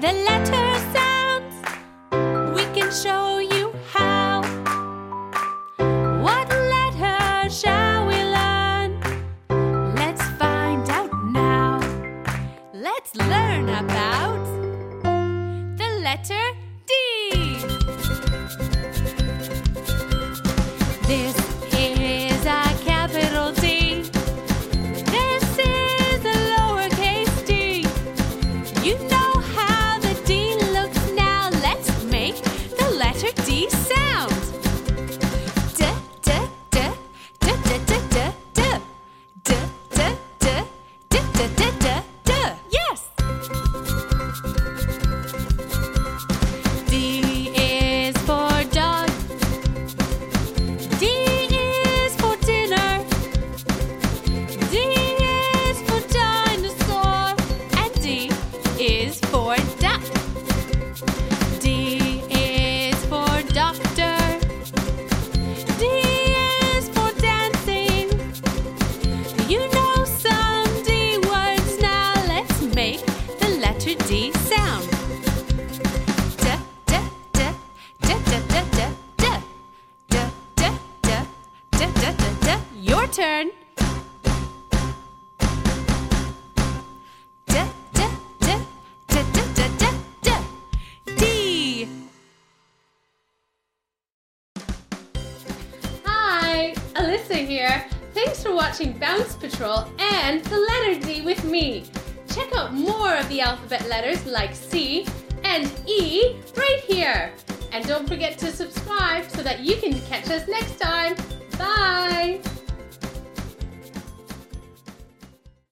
the letter sounds. We can show you how. What letter shall we learn? Let's find out now. Let's learn about the letter D. This D letter D sound. Your turn. D. Hi, Alyssa here. Thanks for watching Bounce Patrol and the letter D with me. Check out more of the alphabet letters like C and E right here. And don't forget to subscribe so that you can catch us next time. Bye!